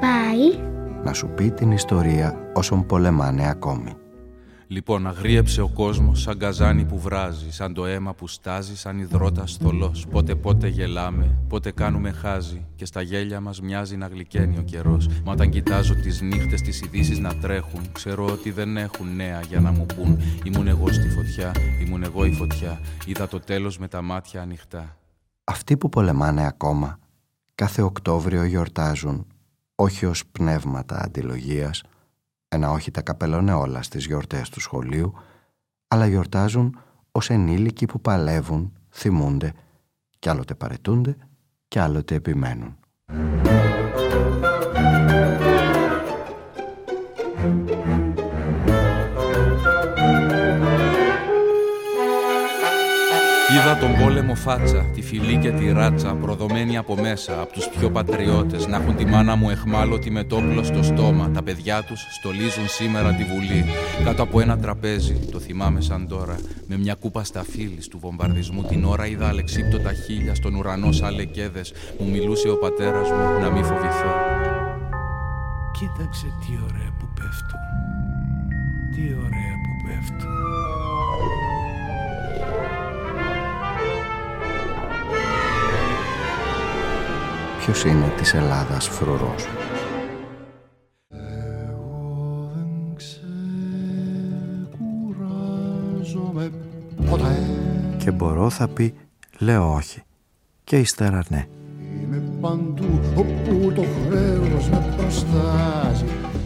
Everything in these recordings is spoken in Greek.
Πάει να σου πει την ιστορία όσων πολεμάνε ακόμη. Λοιπόν, αγρίεψε ο κόσμος σαν καζάνι που βράζει, σαν το αίμα που στάζει, σαν υδρότα θολό. Πότε πότε γελάμε, πότε κάνουμε χάζι, και στα γέλια μας μοιάζει να γλυκαίνει ο καιρός. Μα όταν κοιτάζω τις νύχτες, τις ειδήσεις να τρέχουν, ξέρω ότι δεν έχουν νέα για να μου πούν. Ήμουν εγώ στη φωτιά, ήμουν εγώ η φωτιά. Είδα το τέλος με τα μάτια ανοιχτά. Αυτοί που πολεμάνε ακόμα, κάθε Οκτώβριο γιορτάζουν όχι ως πνεύματα αντιλογίας, ένα όχι τα καπελώνε όλα στις γιορτές του σχολείου, αλλά γιορτάζουν ως ενήλικοι που παλεύουν, θυμούνται, κι άλλοτε παρετούνται κι άλλοτε επιμένουν. Τον πόλεμο φάτσα, τη φυλή και τη ράτσα, προδομένη από μέσα, από τους πιο πατριώτες, να έχουν τη μάνα μου εχμάλωτη με τόπλο στο στόμα. Τα παιδιά τους στολίζουν σήμερα τη Βουλή, κάτω από ένα τραπέζι, το θυμάμαι σαν τώρα, με μια κούπα στα του βομβαρδισμού την ώρα είδα αλεξίπτωτα χίλια στον ουρανό σαν λεκέδες, μου μιλούσε ο πατέρας μου να μην φοβηθώ. Κοίταξε τι ωραία που πέφτουν, τι ωραία που πέφτουν. Ποιος είναι της Ελλάδας φρουρός. Και μπορώ θα πει λέω όχι και ύστερα ναι. Είμαι παντού όπου το χρέος με προστάζει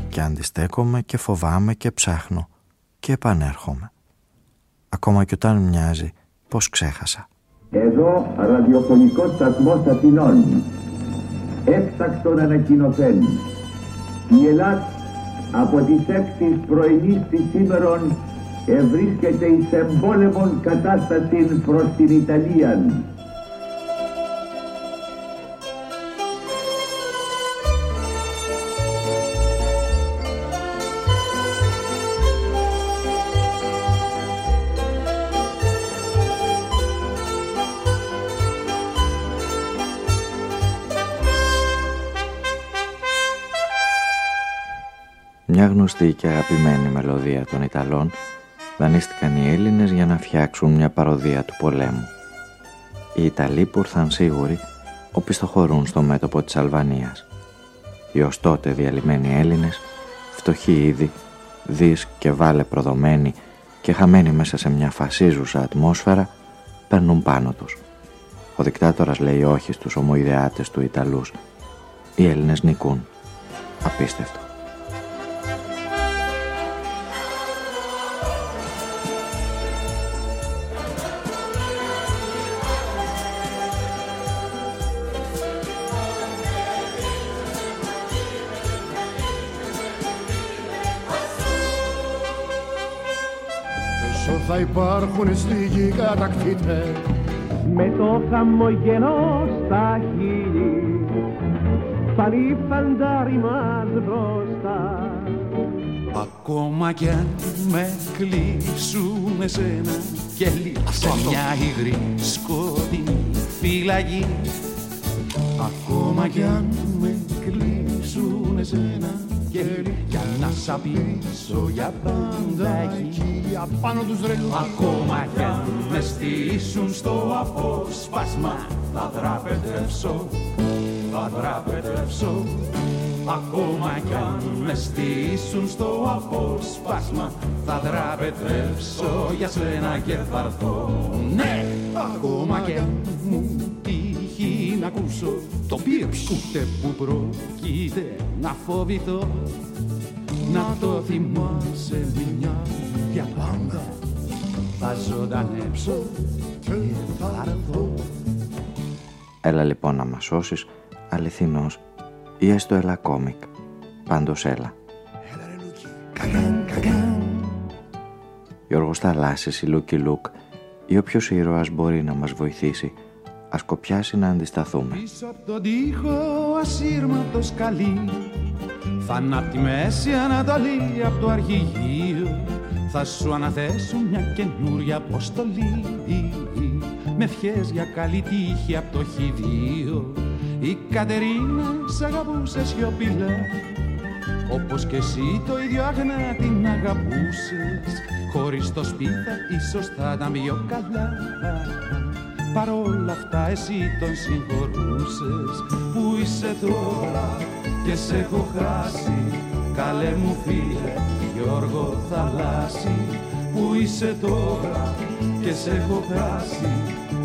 Και αντιστέκομαι και φοβάμαι και ψάχνω και επανέρχομαι. Ακόμα και όταν μοιάζει πως ξέχασα. Εδώ ραδιοφωνικός σταθμός Αθηνών έκτακτον ανακοινωθέν. Η Ελλάδα από τις 6 πρωινής της σήμερον ευρίσκεται εις εμπόλεμον κατάσταση προς την Ιταλία. Γνωστή και αγαπημένη μελωδία των Ιταλών δανείστηκαν οι Έλληνες για να φτιάξουν μια παροδία του πολέμου. Οι Ιταλοί που ήρθαν σίγουροι οπισθοχωρούν στο μέτωπο της Αλβανίας. Οι ως τότε διαλυμένοι Έλληνες, φτωχοί ήδη, δις και βάλε προδομένοι και χαμένοι μέσα σε μια φασίζουσα ατμόσφαιρα, παίρνουν πάνω τους. Ο δικτάτορας λέει όχι στους ομοειδεάτες του Ιταλούς. Οι Έλληνες νικούν. Απίστευτο. Θα υπάρχουν στη γη κατακτήτε με το χαμογελό στα χείλη πάλι φαντάρι μας μπροστά. Ακόμα κι αν με κλείσουν εσένα και σε μια υγρή σκοτεινή φυλακή Ακόμα κι αν με κλείσουν εσένα για να σ' απειλήσω για πάντα. Εκεί απάνω τους ρελούς. Ακόμα κι αν με στήσουν στο απόσπασμα θα δραπετεύσω, θα δραπετεύσω Ακόμα κι αν με στήσουν στο απόσπασμα θα δραπετεύσω για σένα και θα έρθω. Ναι, ακόμα κι αν μου τύχει να ακούσω το πίρψ ούτε που πρόκειται να φοβηθώ. Να το θυμάσαι μια για πάντα. Θα ζωντανέψω και θα έρθω. Έλα λοιπόν να μας σώσεις αληθινός ή έστω έλα κόμικ. Πάντως έλα. Γιώργος Θαλάσσης, η Λούκι Λουκ ή όποιος ήρωας μπορεί να μας βοηθήσει ας κοπιάσει να αντισταθούμε. Πίσω από τον τοίχο ασύρματος σκαλί θα τη μέση Ανατολή από το αρχηγείο θα σου αναθέσουν μια καινούρια αποστολή. Με ευχές για καλή τύχη από το χειδίο η Κατερίνα σ' αγαπούσε σιωπηλά. Όπως και εσύ το ίδιο αγνά την αγαπούσες. Χωρίς το σπίτι ίσως θα ήταν πιο καλά Παρόλα αυτά εσύ τον συγχωρούσες. Που είσαι τώρα και σε έχω χάσει. Καλέ μου φίλε Γιώργο Θαλάσσι Που είσαι τώρα και σε έχω χάσει.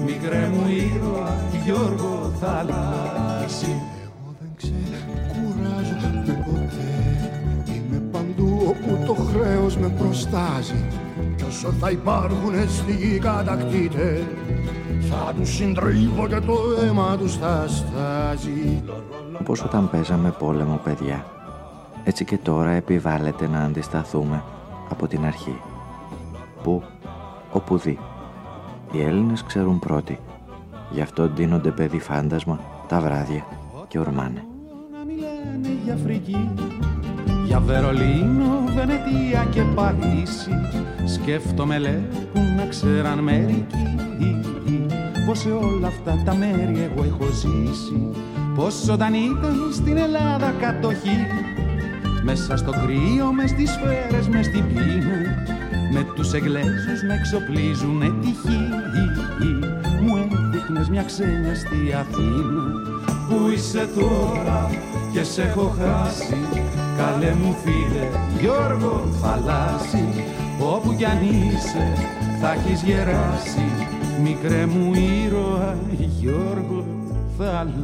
Μικρέ μου ήρωα Γιώργο Θαλάσσι Εγώ δεν ξεκουράζομαι ποτέ. Είμαι παντού όπου το χρέος με προστάζει. Κι όσο θα υπάρχουν στη γη κατακτήτες θα τους συντρίβω και το αίμα τους θα στάζει. Όπως όταν παίζαμε πόλεμο παιδιά έτσι και τώρα επιβάλλεται να αντισταθούμε από την αρχή. Πού, όπου δει. Οι Έλληνες ξέρουν πρώτοι. Γι' αυτό ντύνονται παιδί φάντασμα τα βράδια και ορμάνε. Να μιλάνε για Αφρική για Βερολίνο, Βενετία και Παρίσι Σκέφτομαι λέει που να ξέραν μερικοί Πως σε όλα αυτά τα μέρη εγώ έχω ζήσει. Πως όταν ήταν στην Ελλάδα κατοχή Μέσα στο κρύο, μες στις σφαίρες, μες στην πείνα Με τους Εγγλέζους να εξοπλίζουνε τη Μου έδειχνες μια ξένια στη Αθήνα. Πού είσαι τώρα; Και σε έχω χάσει Καλέ μου φίλε Γιώργο Θαλάσσι. Όπου κι αν είσαι θα έχεις γεράσει Μικρέ μου ήρωα Γιώργο Θαλάσσι.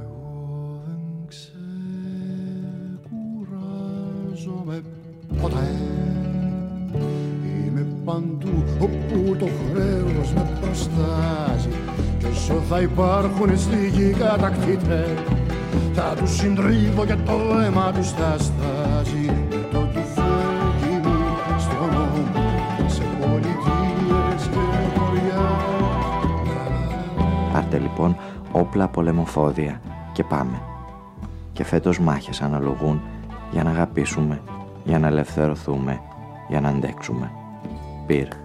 Εγώ δεν ξεκουράζομαι ποτέ θα υπάρχουν στη γη κατακτήτες θα τους συντρίβω και το αίμα τους θα στάζει με το τουφέκι μου στον νόμο σε πολιτείες και χωριά Πάρτε λοιπόν όπλα πολεμοφόδια και πάμε. Και φέτος μάχες αναλογούν για να αγαπήσουμε, για να ελευθερωθούμε, για να αντέξουμε. Πυρ.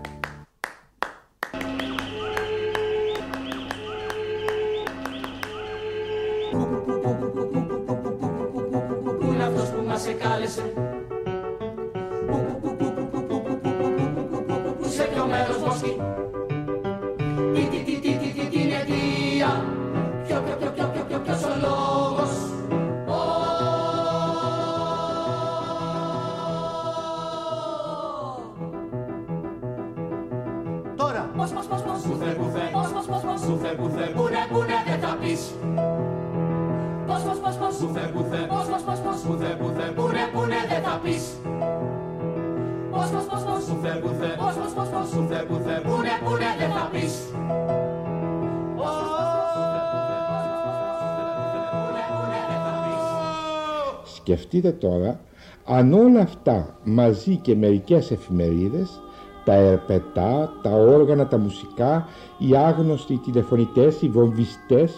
Σκεφτείτε τώρα αν όλα αυτά μαζί και μερικές εφημερίδες, τα ερπετά, τα όργανα, τα μουσικά, οι άγνωστοι τηλεφωνητές, οι βομβιστές,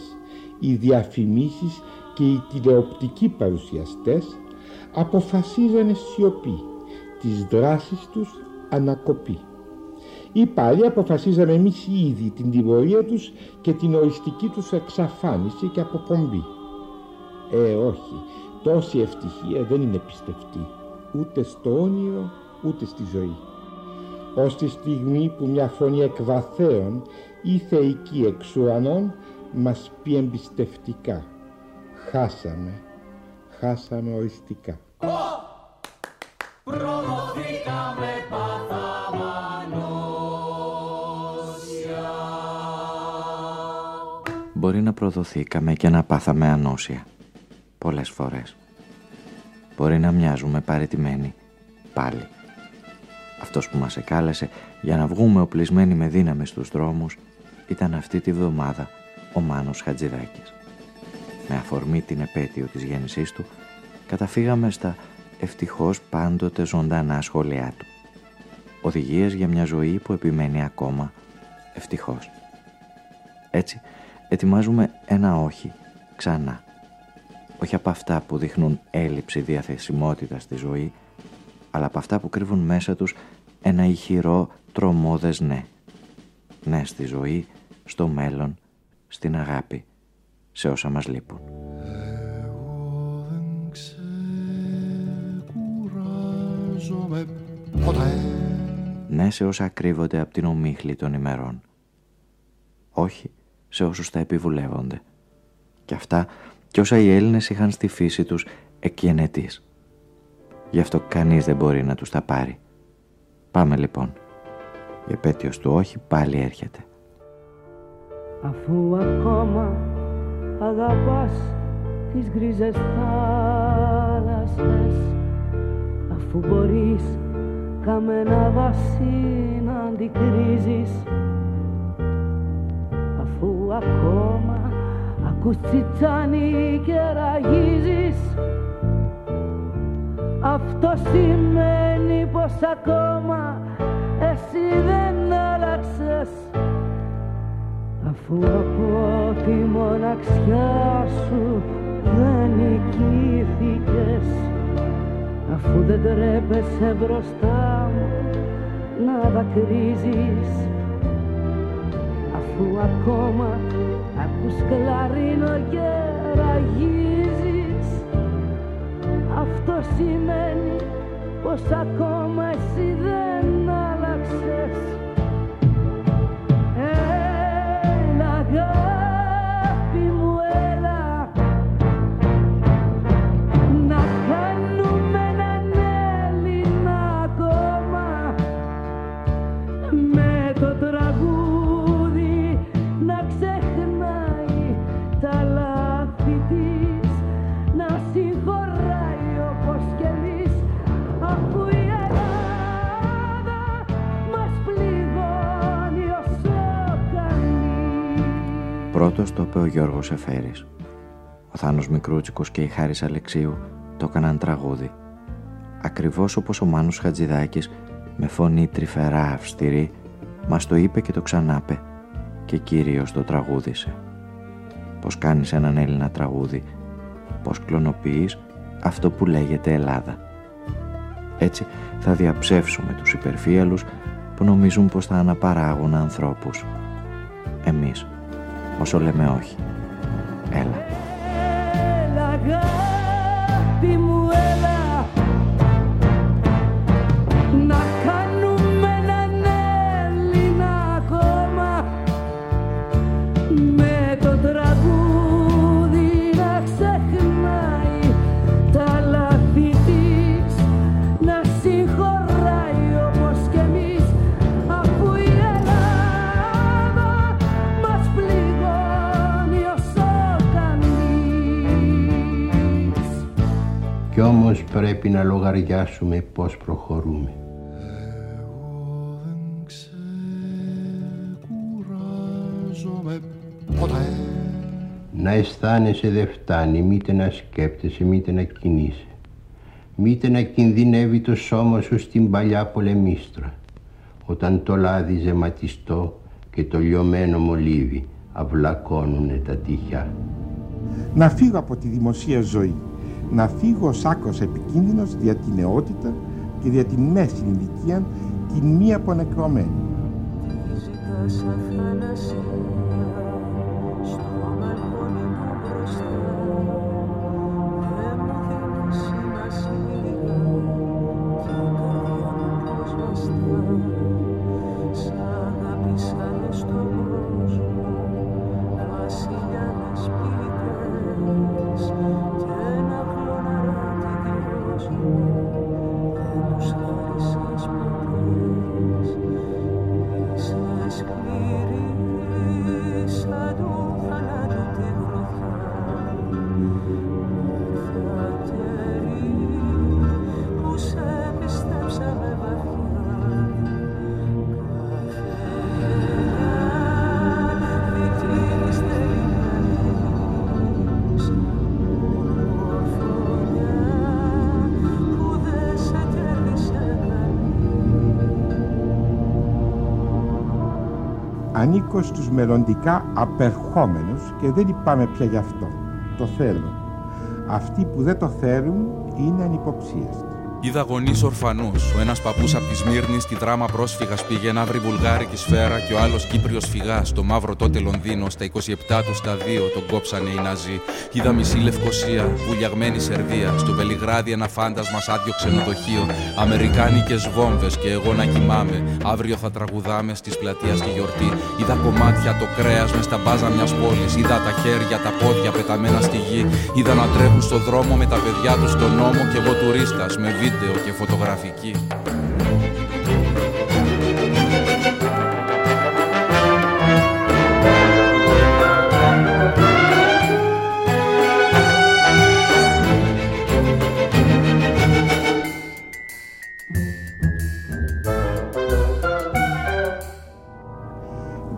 οι διαφημίσεις και οι τηλεοπτικοί παρουσιαστές αποφασίζανε σιωπή, τις δράσεις τους ανακοπή. Ή πάλι αποφασίζαμε εμείς ήδη την τιμωρία τους και την οριστική τους εξαφάνιση και αποπομπή. Ε, όχι, τόση ευτυχία δεν είναι πιστευτή, ούτε στο όνειρο, ούτε στη ζωή. Ως τη στιγμή που μια φωνή εκβαθέων ή θεϊκή εξ ουρανών μας πει εμπιστευτικά. Χάσαμε, χάσαμε οριστικά. Προδοθήκαμε Μπορεί να προδοθήκαμε και να πάθαμε ανώσια. Πολλές φορές. Μπορεί να μοιάζουμε παρετημένοι. Πάλι. Αυτός που μας εκάλεσε για να βγούμε οπλισμένοι με δύναμη στους δρόμους ήταν αυτή τη βδομάδα ο Μάνος Χατζηδάκης. με αφορμή την επέτειο της γέννησής του, καταφύγαμε στα ευτυχώς πάντοτε ζωντανά σχόλιά του. Οδηγίες για μια ζωή που επιμένει ακόμα ευτυχώς. Έτσι, ετοιμάζουμε ένα όχι ξανά. Όχι από αυτά που δείχνουν έλλειψη διαθεσιμότητας στη ζωή, αλλά από αυτά που κρύβουν μέσα τους ένα ηχηρό τρομόδες ναι. Ναι στη ζωή, στο μέλλον, στην αγάπη, σε όσα μας λείπουν. Ναι σε όσα κρύβονται από την ομίχλη των ημερών. Όχι σε όσους τα επιβουλεύονται. Και αυτά κι όσα οι Έλληνες είχαν στη φύση τους εκκαινετής. Γι' αυτό κανείς δεν μπορεί να τους τα πάρει. Πάμε λοιπόν. Η επέτειος του όχι πάλι έρχεται. Αφού ακόμα αγαπάς τις γκρίζες θάλασσες Αφού μπορείς καμένα δάση να αντικρίζεις Αφού ακόμα ακούς τσιτσάνι και ραγίζεις. Αυτό σημαίνει πως ακόμα εσύ δεν άλλαξες. Αφού από τη μοναξιά σου δεν νικήθηκες. Αφού δεν τρέπεσαι μπροστά μου να δακρύζεις. Αφού ακόμα ακούς κλαρίνο και ραγίζεις. Αυτό σημαίνει πως ακόμα εσύ δεν Πρώτος το είπε ο Γιώργος Εφέρης. Ο Θάνος Μικρούτσικος και η Χάρης Αλεξίου το έκαναν τραγούδι. Ακριβώς όπως ο Μάνος Χατζηδάκης με φωνή τρυφερά αυστηρή μας το είπε και το ξανάπε και κυρίως το τραγούδισε. Πως κάνεις έναν Έλληνα τραγούδι, πως κλωνοποιείς αυτό που λέγεται Ελλάδα. Έτσι θα διαψεύσουμε τους υπερφύαλους που νομίζουν πως θα αναπαράγουν ανθρώπους. Εμείς όσο λέμε όχι. Έλα. Έλα αγάπη μου έλα πρέπει να λογαριάσουμε πώς προχωρούμε. Να αισθάνεσαι δεν φτάνει, μήτε να σκέπτεσαι, μήτε να κινείσαι. Μήτε να κινδυνεύει το σώμα σου στην παλιά πολεμίστρα. Όταν το λάδι ζεματιστό και το λιωμένο μολύβι αυλακώνουνε τα τυχιά. Να φύγω από τη δημοσία ζωή. Να φύγω ως άκρος επικίνδυνος δια την νεότητα και δια την μέση ηλικία την μία απονεκρωμένη. Ανήκω στους μελλοντικά απερχόμενους και δεν λυπάμαι πια γι' αυτό. Το θέλω. Αυτοί που δεν το θέλουν είναι ανυποψίαστοι. Είδα γονείς ορφανούς. Ο ένας παππούς από τη Σμύρνη στη δράμα πρόσφυγας πήγε να βρει βουλγάρικη σφαίρα και ο άλλος Κύπριος φυγάς στο μαύρο τότε Λονδίνο. Στα 27 του στα 2 τον κόψανε οι Ναζί. Είδα μισή Λευκοσία, βουλιαγμένη Σερβία. Στο Βελιγράδι ένα φάντασμα σ' άδειο ξενοδοχείο. Αμερικάνικες βόμβες και εγώ να κοιμάμαι. Αύριο θα τραγουδάμε στις πλατείας στη γιορτή. Είδα κομμάτια το κρέας μες στα μπάζα μιας πόλης. Είδα τα χέρια, τα πόδια πεταμένα στη γη. Είδα να τρέχουν στο δρόμο με τα παιδιά τους στον νόμο και εγώ τουρίστας με βίντεο και φωτογραφική.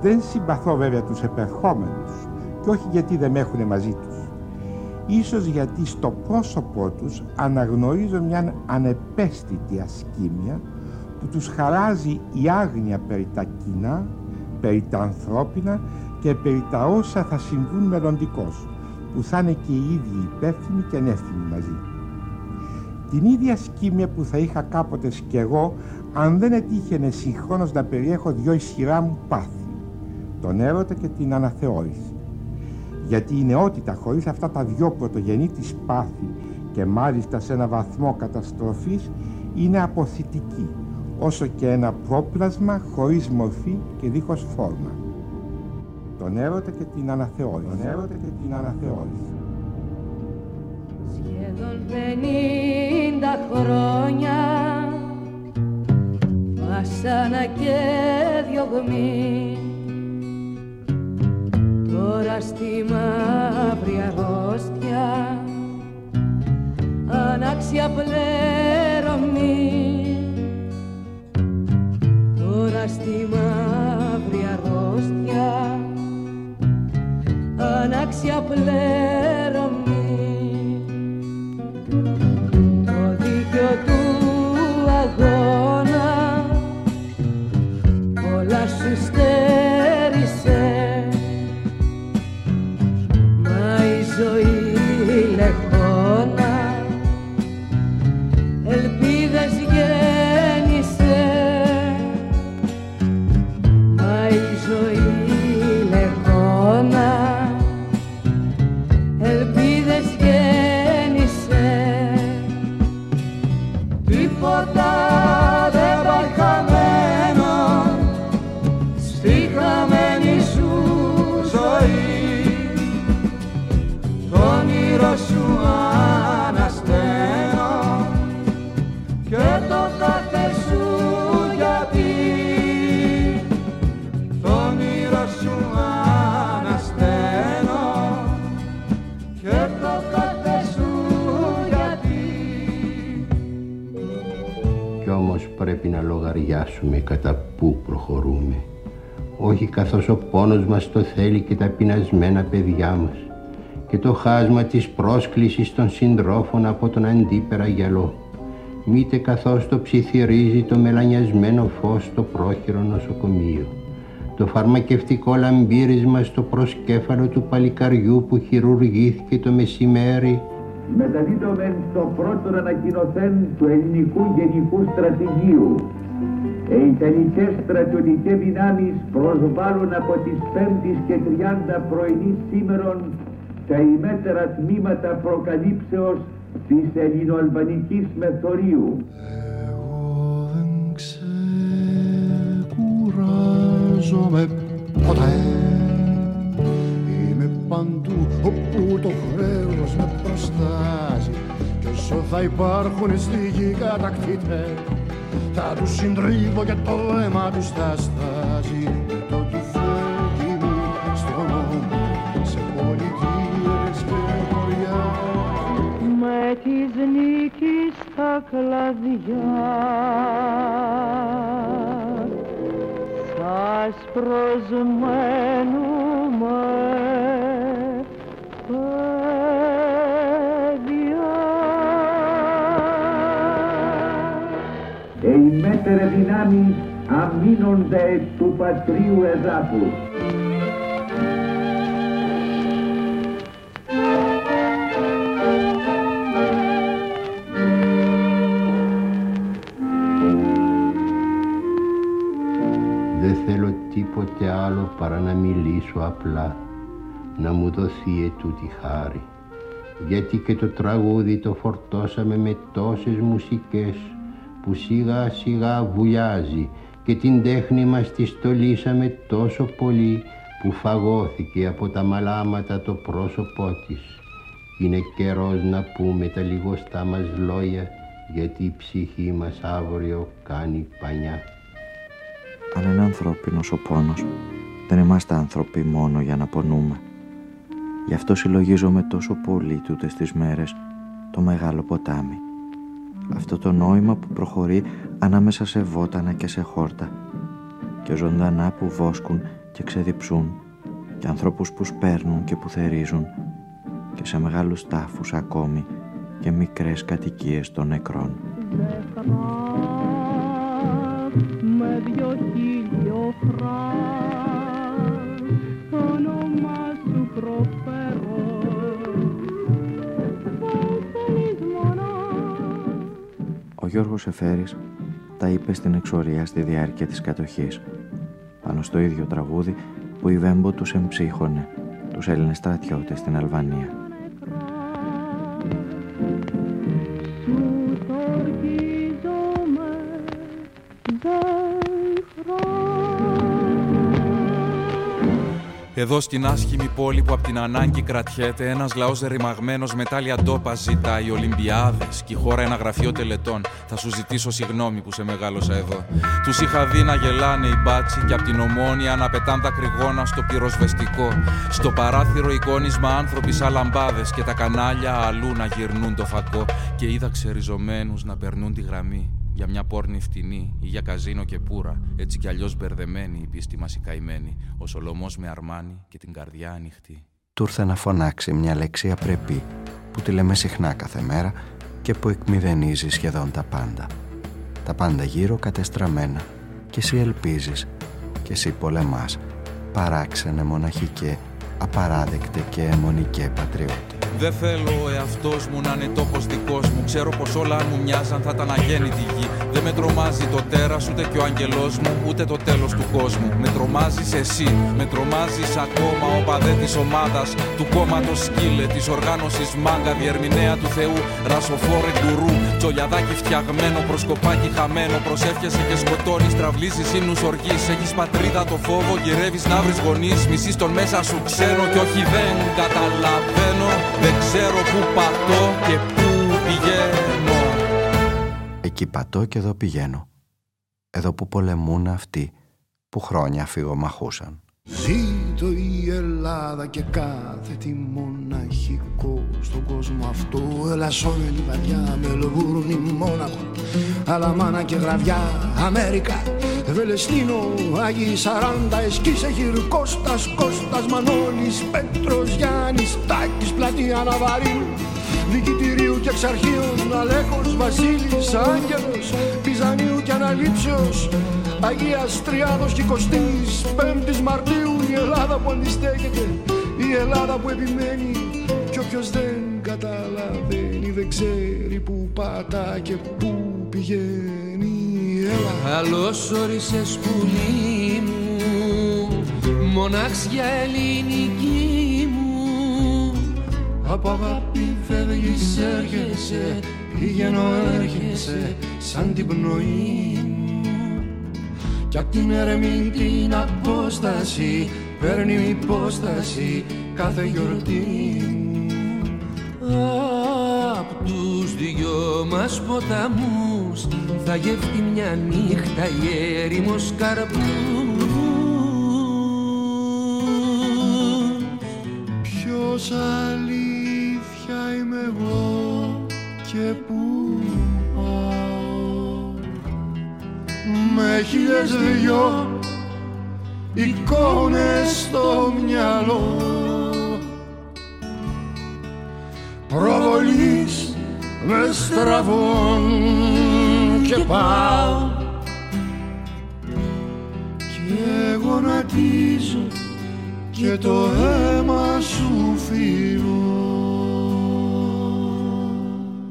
Δεν συμπαθώ βέβαια τους επερχόμενους και όχι γιατί δεν με έχουν μαζί τους. Ίσως γιατί στο πρόσωπό τους αναγνωρίζω μια ανεπαίσθητη ασκήμια που τους χαράζει η άγνοια περί τα κοινά, περί τα ανθρώπινα και περί τα όσα θα συμβούν μελλοντικώς, που θα είναι και οι ίδιοι υπεύθυνοι και ανεύθυνοι μαζί. Την ίδια σκήμια που θα είχα κάποτε κι εγώ αν δεν ετύχαινε συγχρόνως να περιέχω δυο ισχυρά μου πάθη, τον έρωτα και την αναθεώρηση γιατί η νεότητα χωρίς αυτά τα δυο πρωτογενή της πάθη και μάλιστα σε ένα βαθμό καταστροφής είναι αποθητική, όσο και ένα πρόπλασμα χωρίς μορφή και δίχως φόρμα. Τον έρωτα και την αναθεώρηση. Τον έρωτα και την αναθεώρηση. Σχεδόν πενήντα χρόνια Βασάνα και διωγμή Τώρα στη μαύρη αρρώστια ανάξια πλέρωμη. Τώρα στη μαύρη αρρώστια ανάξια πλέρωμη να λογαριάσουμε κατά πού προχωρούμε. Όχι καθώς ο πόνος μας το θέλει και τα πεινασμένα παιδιά μας. Και το χάσμα της πρόσκλησης των συντρόφων από τον αντίπερα γυαλό. Μήτε καθώς το ψιθυρίζει το μελανιασμένο φως στο πρόχειρο νοσοκομείο. Το φαρμακευτικό λαμπύρισμα στο προσκέφαλο του παλικαριού που χειρουργήθηκε το μεσημέρι μεταδίδομεν στο πρώτο ανακοινωθέν του ελληνικού γενικού στρατηγίου. Οι Ιταλικές στρατιωτικές δυνάμεις προσβάλλουν από τις 5 και 30 πρωινής σήμερον τα ημέτερα τμήματα προκαλύψεως της ελληνοαλβανικής μεθορίου. κουράζομαι ποτέ θα υπάρχουν στη γη κατακτήτες Θα τους συντρίβω και το αίμα τους θα στάζει. Με το τουφέκι μου στον νόμο Σε πολιτείες και χωριά. Με της νίκης τα κλαδιά. Σας προσμένουμε παιδιά Οι μέτερε δυνάμεις αμήνονται του πατρίου εδάφους. Δεν θέλω τίποτε άλλο παρά να μιλήσω απλά, να μου δοθεί ετούτη χάρη. Γιατί και το τραγούδι το φορτώσαμε με τόσες μουσικές που σιγά σιγά βουλιάζει και την τέχνη μας τη στολίσαμε τόσο πολύ που φαγώθηκε από τα μαλάματα το πρόσωπό της. Είναι καιρός να πούμε τα λιγοστά μας λόγια γιατί η ψυχή μας αύριο κάνει πανιά. Αν είναι ανθρώπινος ο πόνος, δεν είμαστε άνθρωποι μόνο για να πονούμε. Γι' αυτό συλλογίζομαι τόσο πολύ τούτες τις μέρες το μεγάλο ποτάμι αυτό το νόημα που προχωρεί ανάμεσα σε βότανα και σε χόρτα. Και ζωντανά που βόσκουν και ξεδιψούν. Και ανθρώπους που σπέρνουν και που θερίζουν. Και σε μεγάλους τάφους ακόμη και μικρές κατοικίες των νεκρών. με δυο το Γιώργος Εφέρης τα είπε στην εξορία στη διάρκεια της κατοχής πάνω στο ίδιο τραγούδι που η Βέμπο τους εμψύχωνε τους Έλληνες στρατιώτες στην Αλβανία. Εδώ στην άσχημη πόλη που από την ανάγκη κρατιέται, ένας λαός ρημαγμένο με τάλια ντόπα ζητάει Ολυμπιάδες και η χώρα ένα γραφείο τελετών. Θα σου ζητήσω συγγνώμη που σε μεγάλωσα εδώ. Τους είχα δει να γελάνε οι μπάτσι και από την ομόνια να πετάν τα κρυγόνα στο πυροσβεστικό. Στο παράθυρο εικόνισμα άνθρωποι σαν λαμπάδες και τα κανάλια αλλού να γυρνούν το φακό. Και είδα ξεριζωμένους να περνούν τη γραμμή για μια πόρνη φτηνή ή για καζίνο και πουρα, έτσι κι αλλιώς μπερδεμένη η πίστη μας η καημένη, ο Σολομός με αρμάνι και την καρδιά ανοιχτή. Του ήρθε να φωνάξει μια λέξη απρεπή που τη λέμε συχνά κάθε μέρα και που εκμηδενίζει σχεδόν τα πάντα. Τα πάντα γύρω κατεστραμμένα και εσύ ελπίζεις και εσύ πολεμάς παράξενε μοναχικέ, απαράδεκτε και αιμονικέ πατριώτη. Δεν θέλω ο εαυτός μου να είναι τόπος δικός μου. Ξέρω πως όλα αν μου μοιάζαν θα ήταν αγέννητη γη. Δεν με τρομάζει το τέρας ούτε και ο αγγελό μου, ούτε το τέλος του κόσμου. Με τρομάζεις εσύ, με τρομάζεις ακόμα ο παδέ της ομάδας, του κόμματος σκύλε, της οργάνωσης μάγκα, διερμηνέα του Θεού, ρασοφόρε γκουρού. Τσολιαδάκι φτιαγμένο, προσκοπάκι χαμένο. Προσεύχεσαι και σκοτώνεις, τραυλίζεις ύμνους οργή. Έχεις πατρίδα το φόβο, γυρεύεις να βρει γονείς. Μισή τον μέσα σου ξένο και όχι δεν καταλαβαίνω. Δεν ξέρω πού πατώ και πού πηγαίνω. Εκεί πατώ και εδώ πηγαίνω. Εδώ που πολεμούν αυτοί που χρόνια φυγομαχούσαν. Ζήτω η Ελλάδα και κάθε τι μοναχικό στον κόσμο αυτό. Ελασσόμενη βαριά, Μελβούρνη, Μόναχο. Αλαμάνα και Γραβιά, Αμέρικα Βελεστίνο, Άγιοι Σαράντα, Εσκής, Εχυρ, Κώστας, Κώστας, Μανώλης, Πέτρος, Γιάννης, Τάκης, Πλατεία, Ναβαρίου Δικητηρίου και Εξαρχείων, Αλέκος, Βασίλης, Άγγελος, Πυζανίου και Αναλήψεως Αγίας Τριάδος και Κωστής, Πέμπτης Μαρτίου η Ελλάδα που αντιστέκεται, η Ελλάδα που επιμένει κι όποιος δεν καταλαβαίνει δεν ξέρει που πατά και που πηγαίνει Έλα. Καλώς όρισες πουλί μου, μοναξιά ελληνική μου Από αγάπη φεύγεις έρχεσαι, πηγαίνω έρχεσαι σαν την πνοή κι απ' την ερεμή την απόσταση παίρνει υπόσταση κάθε γιορτή Απ' τους δυο μας ποταμούς θα γεύτει μια νύχτα η έρημος καρπούς. Ποιος αλήθεια είμαι εγώ και πού με χίλιες δυο εικόνες στο μυαλό. Προβολής μες στραβών και πάω γονατίζω και το αίμα σου φύλω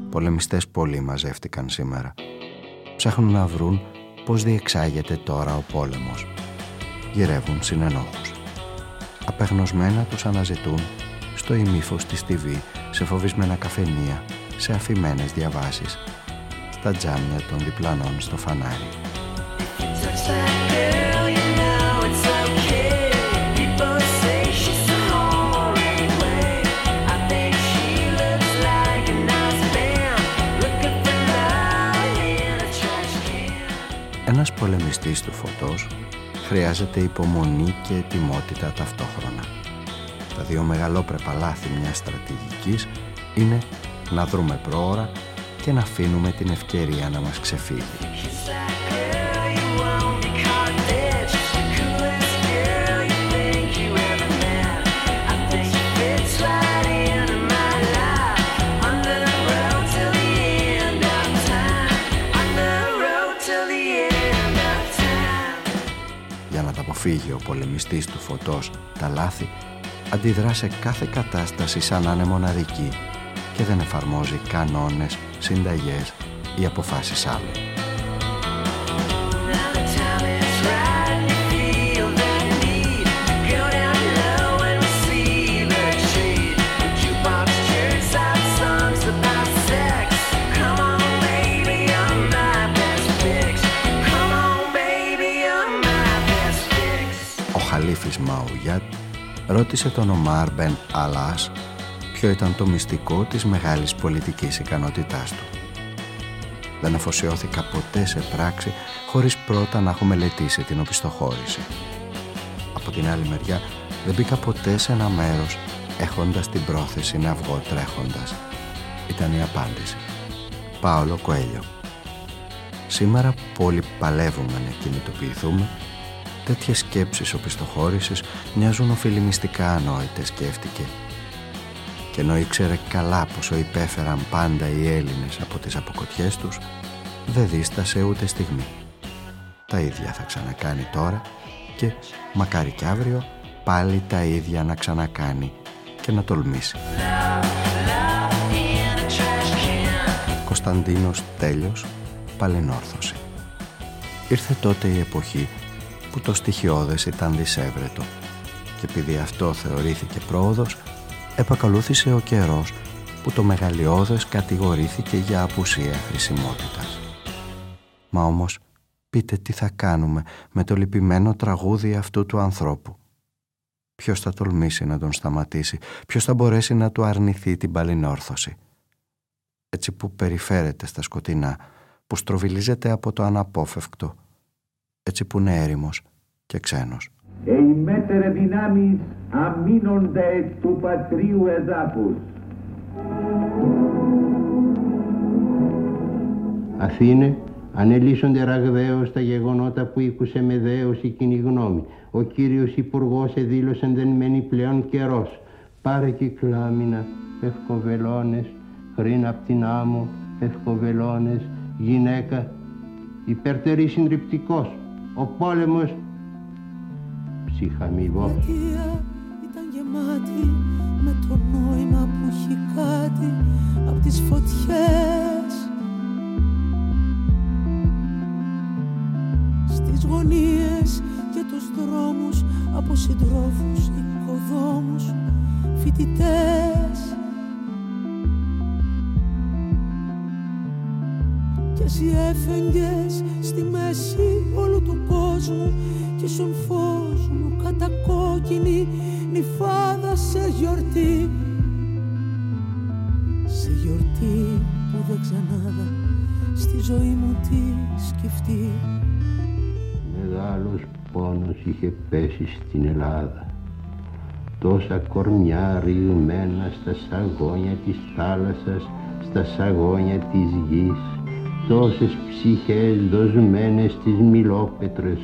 Πολεμιστές πολλοί μαζεύτηκαν σήμερα. Ψάχνουν να βρουν πώς διεξάγεται τώρα ο πόλεμος. Γυρεύουν συνενόχους. Απεγνωσμένα τους αναζητούν στο ημίφος της TV, σε φοβισμένα καφενεία, σε αφημένες διαβάσεις, στα τζάμια των διπλανών στο φανάρι. Ένας πολεμιστής του φωτός χρειάζεται υπομονή και ετοιμότητα ταυτόχρονα. Τα δύο μεγαλόπρεπα λάθη μιας στρατηγικής είναι να δρούμε πρόωρα και να αφήνουμε την ευκαιρία να μας ξεφύγει. Για να τα αποφύγει ο πολεμιστής του φωτός τα λάθη, αντιδρά σε κάθε κατάσταση σαν να είναι μοναδική και δεν εφαρμόζει κανόνες, συνταγές ή αποφάσεις άλλων. Ο Χαλίφης Μαουγιάτ ρώτησε τον Ομάρ Μπεν Αλάς ποιο ήταν το μυστικό της μεγάλης πολιτικής ικανότητάς του. Δεν αφοσιώθηκα ποτέ σε πράξη χωρίς πρώτα να έχω μελετήσει την οπισθοχώρηση. Από την άλλη μεριά δεν μπήκα ποτέ σε ένα μέρος έχοντας την πρόθεση να βγω τρέχοντας. Ήταν η απάντηση. Πάολο Κοέλιο. Σήμερα πολύ παλεύουμε να κινητοποιηθούμε τέτοιες σκέψεις οπισθοχώρησης μοιάζουν οφειλημιστικά ανόητες σκέφτηκε και ενώ ήξερε καλά πόσο υπέφεραν πάντα οι Έλληνες από τις αποκοτιές τους, δεν δίστασε ούτε στιγμή. Τα ίδια θα ξανακάνει τώρα και, μακάρι κι αύριο, πάλι τα ίδια να ξανακάνει και να τολμήσει. Κωνσταντίνος Τέλιος, Παλινόρθωση. Ήρθε τότε η εποχή που το στοιχειώδες ήταν δυσέβρετο και επειδή αυτό θεωρήθηκε πρόοδος, επακολούθησε ο καιρός που το μεγαλειώδες κατηγορήθηκε για απουσία χρησιμότητας. Μα όμως πείτε τι θα κάνουμε με το λυπημένο τραγούδι αυτού του ανθρώπου. Ποιος θα τολμήσει να τον σταματήσει, ποιος θα μπορέσει να του αρνηθεί την παλινόρθωση. Έτσι που περιφέρεται στα σκοτεινά, που στροβιλίζεται από το αναπόφευκτο, έτσι που είναι έρημος και ξένος. Ειμέτερε δυνάμεις αμήνονται του πατρίου εδάφους. Αθήνε, ανελίσσονται ραγδαίως τα γεγονότα που ήκουσε με δέος η κοινή γνώμη. Ο κύριος υπουργός εδήλωσε δεν μένει πλέον καιρός. Πάρε κυκλάμινα, ευκοβελώνες, χρήν απ' την άμμο, ευκοβελώνες, γυναίκα, υπερτερή συντριπτικός. Ο πόλεμος ψυχαμοιβός. ήταν γεμάτη με το νόημα που έχει κάτι απ' τις φωτιές Στις γωνίες και τους δρόμους από συντρόφους, οικοδόμους, φοιτητές Κι εσύ έφεγγες στη μέση όλου του κόσμου κι ήσουν φως μου κατακόκκινη νυφάδα σε γιορτή. Σε γιορτή που δεν ξανάδα στη ζωή μου τη σκεφτεί. Μεγάλος πόνος είχε πέσει στην Ελλάδα. Τόσα κορμιά ρηγμένα στα σαγόνια της θάλασσας στα σαγόνια της γης. Τόσες ψυχές δοσμένες στις μιλόπετρες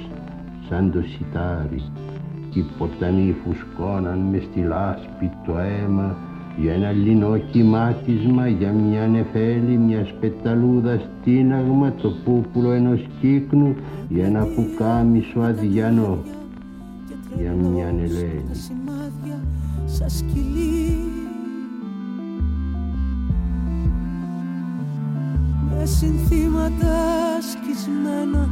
σαν το σιτάρι και οι ποταμοί φουσκώναν μες στη λάσπη το αίμα για ένα λινό κοιμάτισμα, για μια νεφέλη, μια σπεταλούδα στίναγμα, το πούπουλο ενός κύκνου, για ένα πουκάμισο αδιανό. για μια Ελένη. Τα σημάδια σαν σκυλί Με συνθήματα σκισμένα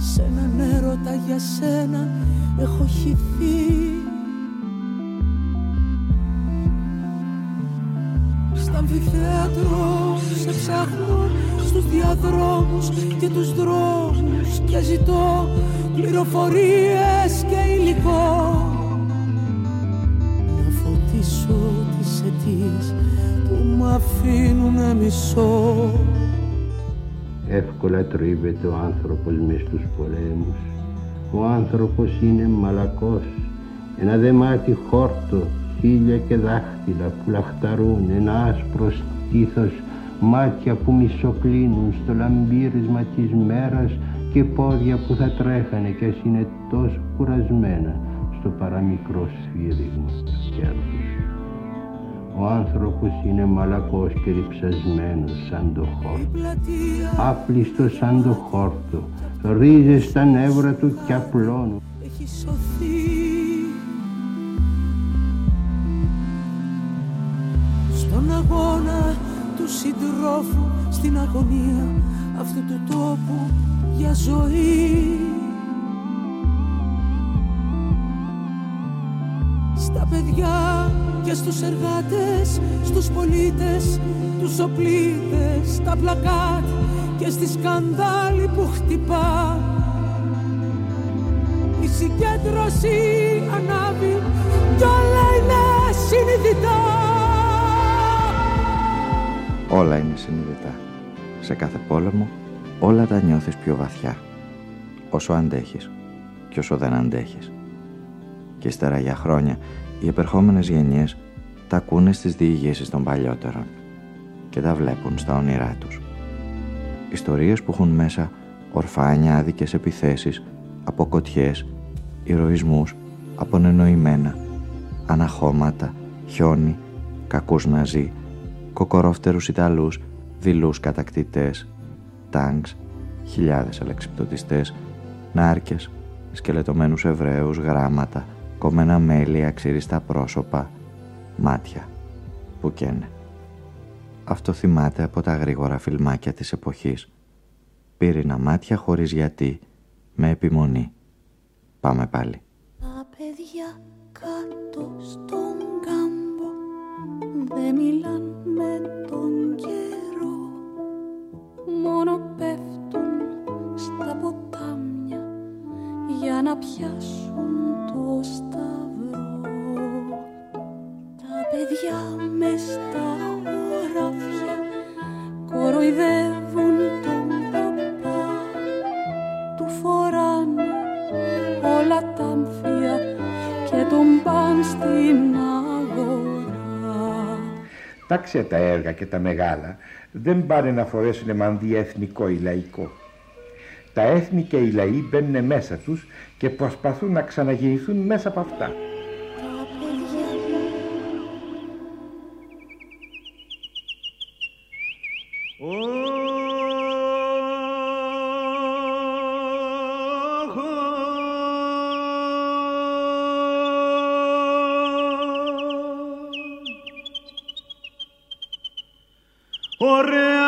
σε έναν έρωτα για σένα έχω χυθεί. Στα αμφιθέατρο σε ψάχνω στους διαδρόμους και τους δρόμους και ζητώ πληροφορίες και υλικό. Να φωτίσω τις αιτίες που μ' αφήνουν να μισώ Εύκολα τρίβεται ο άνθρωπος μες στους πολέμους. Ο άνθρωπος είναι μαλακός. Ένα δεμάτι χόρτο, χίλια και δάχτυλα που λαχταρούν, ένα άσπρο στήθος, μάτια που μισοκλίνουν στο λαμπύρισμα της μέρας και πόδια που θα τρέχανε κι ας είναι τόσο κουρασμένα στο παραμικρό σφύριγμα του κέρδους. Ο άνθρωπος είναι μαλακός και ριψασμένος σαν το χόρτο, άπλιστος σαν το χόρτο, ρίζες στα νεύρα του και απλώνουν. έχει σωθεί. Στον αγώνα του συντρόφου στην αγωνία αυτού του τόπου για ζωή. Στα παιδιά και στους εργάτες, στους πολίτες, τους οπλίτες, στα πλακάτ και στη σκανδάλη που χτυπά η συγκέντρωση ανάβει κι όλα είναι συνειδητά Όλα είναι συνειδητά. Σε κάθε πόλεμο όλα τα νιώθεις πιο βαθιά. Όσο αντέχεις και όσο δεν αντέχεις. Και ύστερα για χρόνια οι επερχόμενες γενιές τα ακούνε στις διηγήσεις των παλιότερων και τα βλέπουν στα όνειρά τους. Ιστορίες που έχουν μέσα ορφάνια άδικες επιθέσεις, αποκοτιές, ηρωισμούς, απονενοημένα, αναχώματα, χιόνι, κακούς ναζί, κοκορόφτερους Ιταλούς, δειλούς κατακτητές, τάγκς, χιλιάδες αλεξιπτωτιστές, νάρκες, σκελετωμένους Εβραίους, γράμματα, κομμένα μέλη, αξίριστα πρόσωπα, μάτια που καίνε. Αυτό θυμάται από τα γρήγορα φιλμάκια της εποχής. Πύρινα μάτια χωρίς γιατί, με επιμονή. Πάμε πάλι. Τα παιδιά κάτω στον κάμπο δεν μιλάν με τον καιρό μόνο πέφτουν στα ποτάμια για να πιάσουν παιδιά μες στα χωράφια κοροϊδεύουν τον παπά του φοράνε όλα τα αμφία και τον παν στην αγορά Τάξια τα έργα και τα μεγάλα δεν πάνε να φορέσουν μανδύ εθνικό ή λαϊκό. Τα έθνη και οι λαοί μπαίνουν μέσα τους και προσπαθούν να ξαναγεννηθούν μέσα από αυτά. Ωραία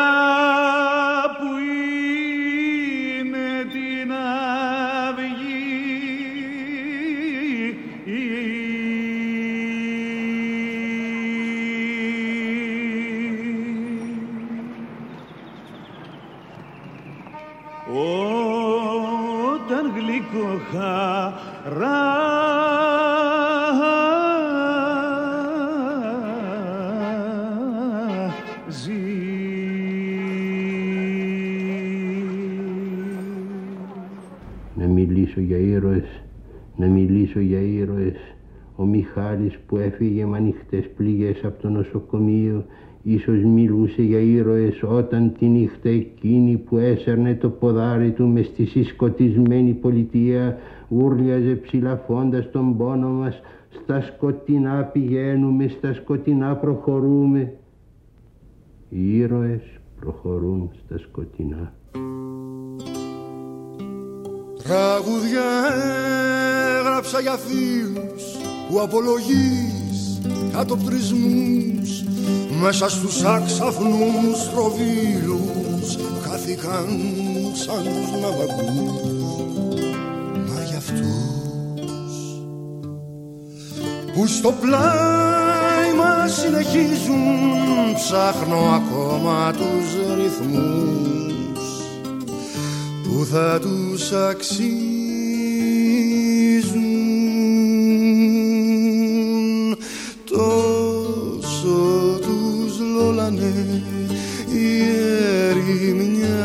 έφυγε με ανοιχτές πληγές από το νοσοκομείο ίσως μιλούσε για ήρωες όταν τη νύχτα εκείνη που έσερνε το ποδάρι του μες στη συσκοτισμένη πολιτεία ούρλιαζε ψηλαφώντας τον πόνο μας στα σκοτεινά πηγαίνουμε, στα σκοτεινά προχωρούμε. Οι ήρωες προχωρούν στα Τραγουδιά έγραψα για φίλους που απολογείς κατοπτρισμούς μέσα στους άξαφνους προβίλους χάθηκαν σαν τους ναυαγούς. Μα για αυτούς που στο πλάι μας συνεχίζουν ψάχνω ακόμα τους ρυθμούς που θα τους αξίζουν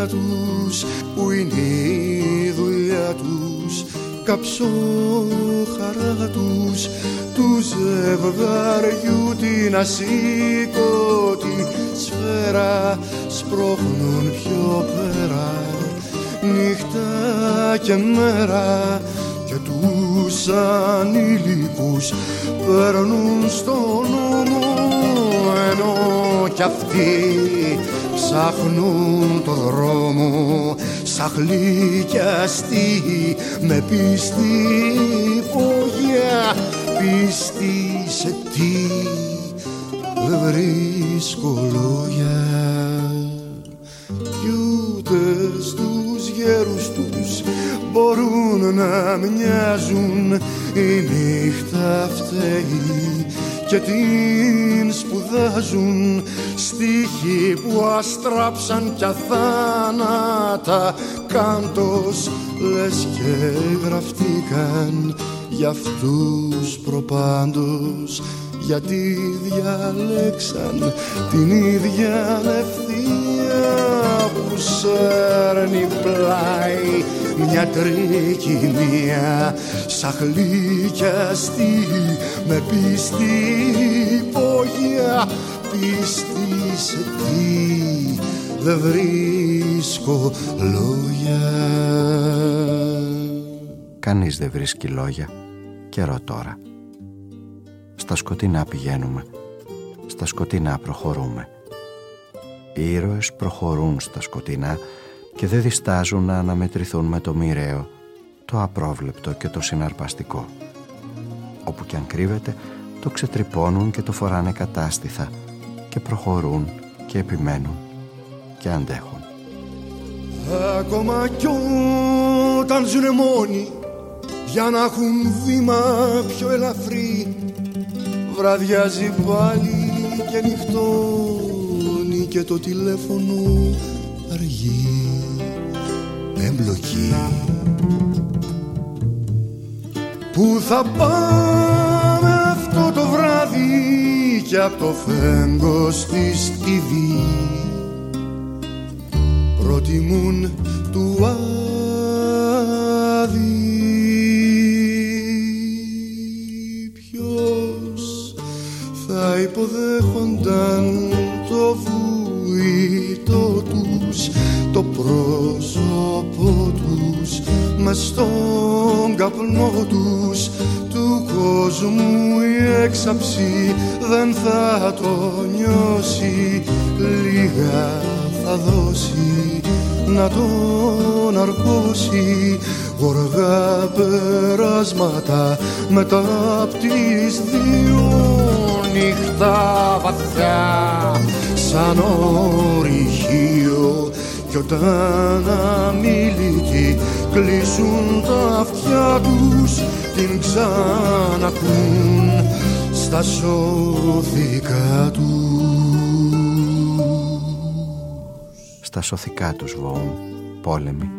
τους που είναι η δουλειά τους. Καψό τους τους ζευγαριού την ασήκωτη σφαίρα σπρώχνουν πιο πέρα. Νύχτα και μέρα και τους ανήλικους παίρνουν στο νόμο ενώ κι αυτοί ψάχνουν το δρόμο σαν αστεί με πίστη υπόγεια πίστη σε τι δεν βρίσκω λόγια. Κι ούτες στους γέρους τους μπορούν να μοιάζουν. Η νύχτα φταίει και την σπουδάζουν στίχοι που αστράψαν κι αθάνατα. Κάντος λες και γραφτήκαν για αυτούς προπάντως γιατί διαλέξαν την ίδια ευθεία που σέρνει πλάι μια τρικυμία σαν χλικιαστή με πίστη υπόγεια πίστη σε τι δεν βρίσκω λόγια. Κανείς δεν βρίσκει λόγια. Καιρό τώρα. Στα σκοτεινά πηγαίνουμε. Στα σκοτεινά προχωρούμε Οι ήρωες προχωρούν στα σκοτεινά και δεν διστάζουν να αναμετρηθούν με το μοιραίο, το απρόβλεπτο και το συναρπαστικό. Όπου κι αν κρύβεται, το ξετρυπώνουν και το φοράνε κατάστηθα και προχωρούν και επιμένουν και αντέχουν. Ακόμα κι όταν ζουνε μόνοι για να έχουν βήμα πιο ελαφρύ βραδιάζει πάλι και νυχτώνει και το τηλέφωνο αργεί εμπλοκή. Πού θα πάμε αυτό το βράδυ και από το φέγγος της TV προτιμούν του άδει η έξαψη δεν θα το νιώσει. Λίγα θα δώσει να τον αρκώσει. Γοργά περάσματα μετά απ' τις δύο νύχτα βαθιά. Σαν ορυχείο κι όταν αμήλικοι κλείσουν τα αυτιά τους την ξανακούν στα σωθικά τους. Στα σωθικά τους βοούν πόλεμοι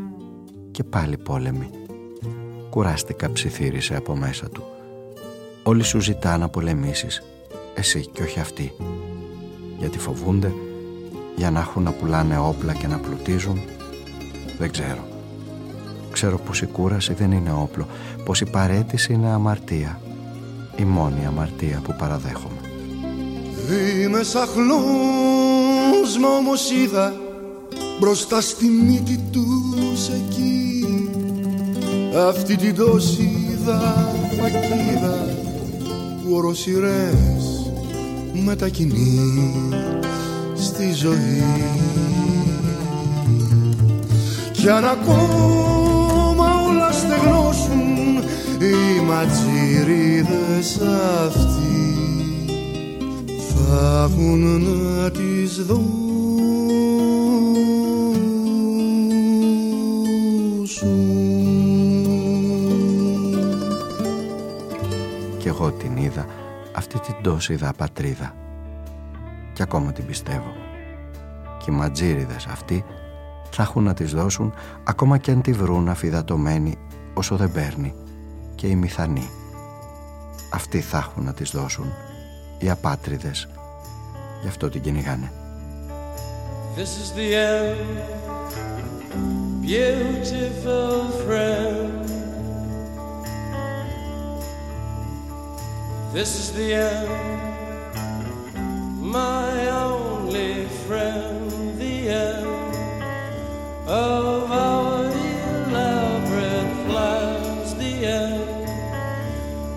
και πάλι πόλεμοι Κουράστηκα ψιθύρισε από μέσα του. Όλοι σου ζητά να πολεμήσεις Εσύ και όχι αυτοί. Γιατί φοβούνται για να έχουν να πουλάνε όπλα και να πλουτίζουν. Δεν ξέρω. Ξέρω πως η κούραση δεν είναι όπλο πως η παρέτηση είναι αμαρτία η μόνη αμαρτία που παραδέχομαι. Είμαι σαχλός μα όμως είδα μπροστά στη μύτη τους εκεί. Αυτή την τόση φακίδα που οροσυρές μετακινεί στη ζωή. Κι αν ακόμα όλα στεγνώσουν η ματζήριδες αυτοί θα έχουν να τις δώσουν. Κι εγώ την είδα. Αυτή την τόσιδα πατρίδα. Και ακόμα την πιστεύω. Και οι ματζήριδες αυτοί θα έχουν να τις δώσουν ακόμα και αν τη βρουν αφιδατωμένη όσο δεν παίρνει και οι μηθανοί. Αυτοί θα έχουν να τις δώσουν, οι απάτριδες. Γι' αυτό την κυνηγάνε. This is the end, beautiful friend. This is the end, my only friend, the end of our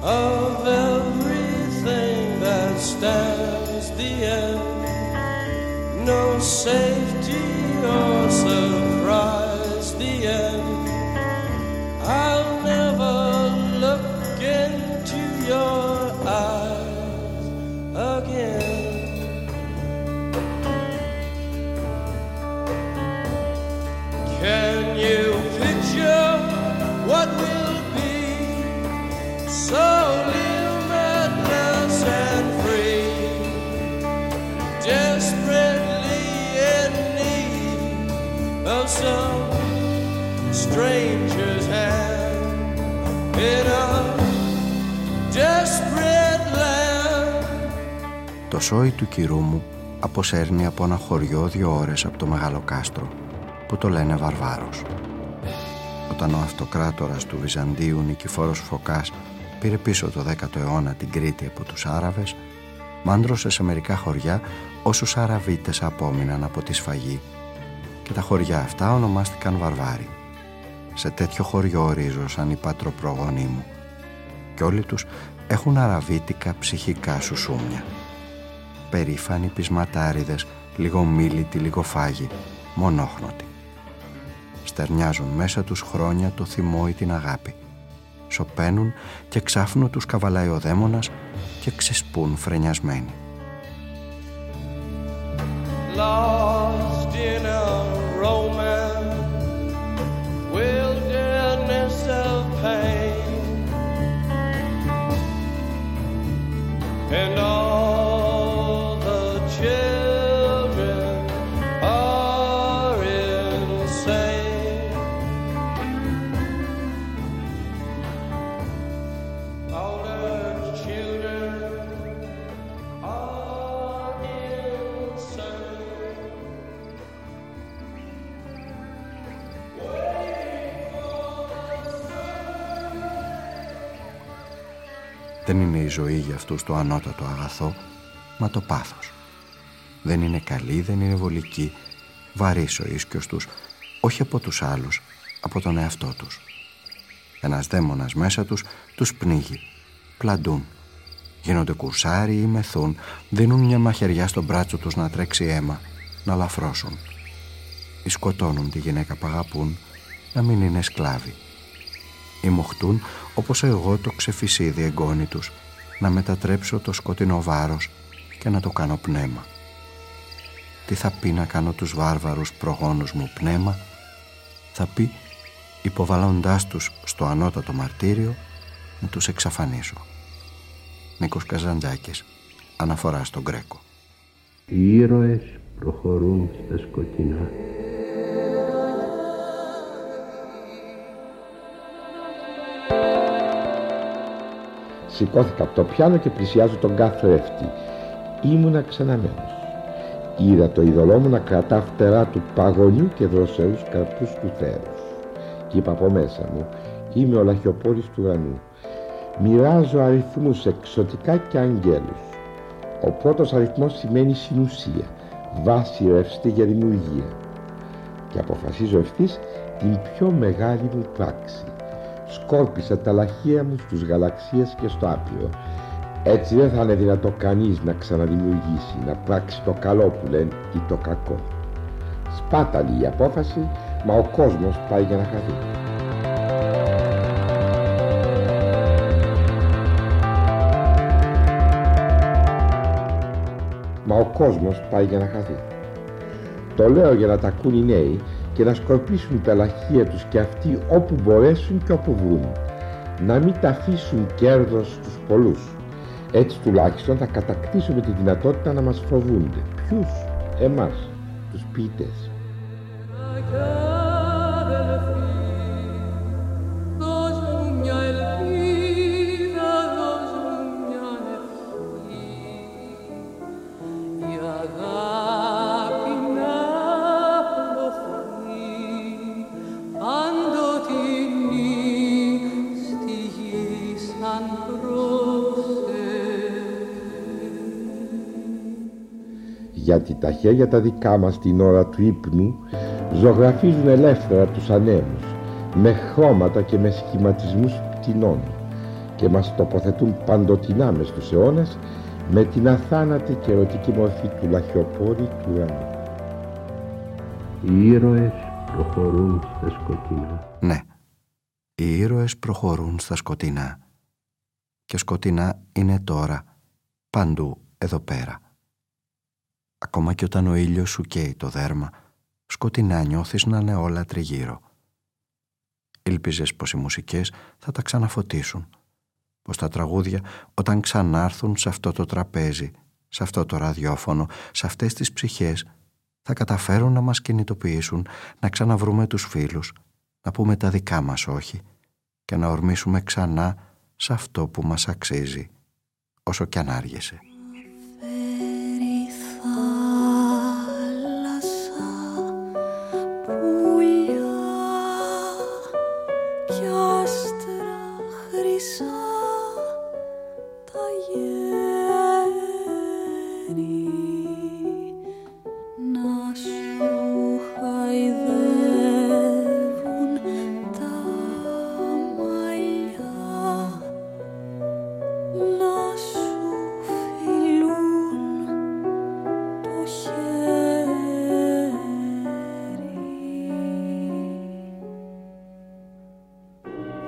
of everything that stands, the end. No safety or surprise, σόι του κυρού μου αποσέρνει από ένα χωριό δύο ώρες από το Μεγάλο Κάστρο που το λένε Βαρβάρος. Όταν ο αυτοκράτορας του Βυζαντίου Νικηφόρος Φωκάς πήρε πίσω το 10ο αιώνα την Κρήτη από τους Άραβες, μάντρωσε σε μερικά χωριά όσους Αραβίτες απόμειναν από τη σφαγή και τα χωριά αυτά ονομάστηκαν Βαρβάροι. Σε τέτοιο χωριό ορίζωσαν οι πατροπρογονοί μου και όλοι τους έχουν αραβίτικα ψυχικά σουσούμια. Περήφανοι πισματάριδες, λίγο μίλητοι, λίγο φάγοι, μονόχνοτοι. Στερνιάζουν μέσα τους χρόνια το θυμό ή την αγάπη. Σοπαίνουν και ξάφνου τους καβαλάει ο δαίμονας και ξεσπούν φρενιασμένοι. lost in Δεν είναι η ζωή για αυτούς το ανώτατο αγαθό, μα το πάθος. Δεν είναι καλή, δεν είναι βολική, βαρύς ο ίσκιος τους, όχι από τους άλλους, από τον εαυτό τους. Ένας δαίμονας μέσα τους τους πνίγει, πλαντούν. Γίνονται κουρσάρι ή μεθούν, δίνουν μια μαχαιριά στον μπράτσο τους να τρέξει αίμα, να λαφρώσουν. Ή σκοτώνουν τη γυναίκα που αγαπούν, να μην είναι σκλάβοι. Ή μοχτούν όπως εγώ το ξεφυσίδι εγγόνι τους, να μετατρέψω το σκοτεινό βάρος και να το κάνω πνεύμα. Τι θα πει να κάνω τους βάρβαρους προγόνους μου πνεύμα, θα πει υποβαλλοντάς τους στο ανώτατο μαρτύριο να τους εξαφανίσω. Νίκος Καζαντζάκης, αναφορά στον Γκρέκο. Οι ήρωες προχωρούν στα σκοτεινά. Σηκώθηκα από το πιάνο και πλησιάζω τον καθρέφτη. Ήμουνα ξαναμένος. Είδα το ειδωλό μου να κρατά φτερά του παγωνιού και δροσερούς καρπούς του θέρους. Και είπα από μέσα μου, είμαι ο λαχιοπόλης του ουρανού. Μοιράζω αριθμούς εξωτικά και αγγέλους. Ο πρώτος αριθμός σημαίνει συνουσία, βάση ρευστή για δημιουργία. Και αποφασίζω ευθύς την πιο μεγάλη μου πράξη σκόρπισα τα λαχεία μου στους γαλαξίες και στο άπειρο. Έτσι δεν θα είναι δυνατό κανείς να ξαναδημιουργήσει, να πράξει το καλό που λένε ή το κακό. Σπάταλη η απόφαση, μα ο κόσμος πάει για να χαθεί. Μα ο κόσμος πάει για να χαθεί. Το λέω για να τα ακούν οι νέοι και να σκορπίσουν τα λαχεία τους και αυτοί όπου μπορέσουν και όπου βρουν. Να μην τα αφήσουν κέρδος στους πολλούς. Έτσι τουλάχιστον θα κατακτήσουμε τη δυνατότητα να μας φοβούνται. Ποιους; Εμάς, τους ποιητές. Τα χέρια τα δικά μας την ώρα του ύπνου ζωγραφίζουν ελεύθερα τους ανέμους με χρώματα και με σχηματισμούς πτηνών και μας τοποθετούν παντοτινά μες στους αιώνες με την αθάνατη και ερωτική μορφή του λαχιοπόρη του ουρανού. Οι ήρωες προχωρούν στα σκοτεινά. Ναι, οι ήρωες προχωρούν στα σκοτεινά και σκοτεινά είναι τώρα, παντού εδώ πέρα. Ακόμα και όταν ο ήλιος σου καίει το δέρμα, σκοτεινά νιώθεις να είναι όλα τριγύρω. Ήλπιζες πως οι μουσικές θα τα ξαναφωτίσουν, πως τα τραγούδια όταν ξανάρθουν σε αυτό το τραπέζι, σε αυτό το ραδιόφωνο, σε αυτές τις ψυχές, θα καταφέρουν να μας κινητοποιήσουν, να ξαναβρούμε τους φίλους, να πούμε τα δικά μας όχι και να ορμήσουμε ξανά σε αυτό που μας αξίζει, όσο κι αν άργησε.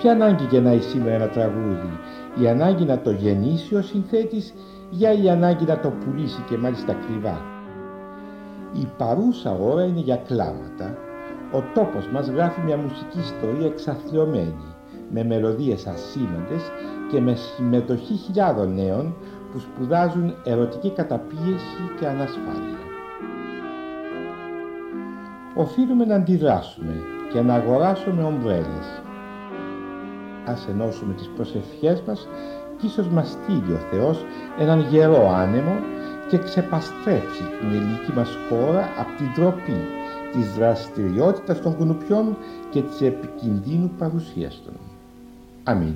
Ποια ανάγκη γεννάει σήμερα ένα τραγούδι, η ανάγκη να το γεννήσει ο συνθέτης για η ανάγκη να το πουλήσει και μάλιστα κρυβά. Η παρούσα ώρα είναι για κλάματα. Ο τόπος μας γράφει μια μουσική ιστορία εξαθλειωμένη, με μελωδίες ασήμαντες και με συμμετοχή χιλιάδων νέων που σπουδάζουν ερωτική καταπίεση και ανασφάλεια. Οφείλουμε να αντιδράσουμε και να αγοράσουμε ομπρέλες ας ενώσουμε τις προσευχές μας και ίσως μας στείλει ο Θεός έναν γερό άνεμο και ξεπαστρέψει την ελληνική μας χώρα από την τροπή της δραστηριότητας των κουνουπιών και της επικινδύνου παρουσίας των. Αμήν.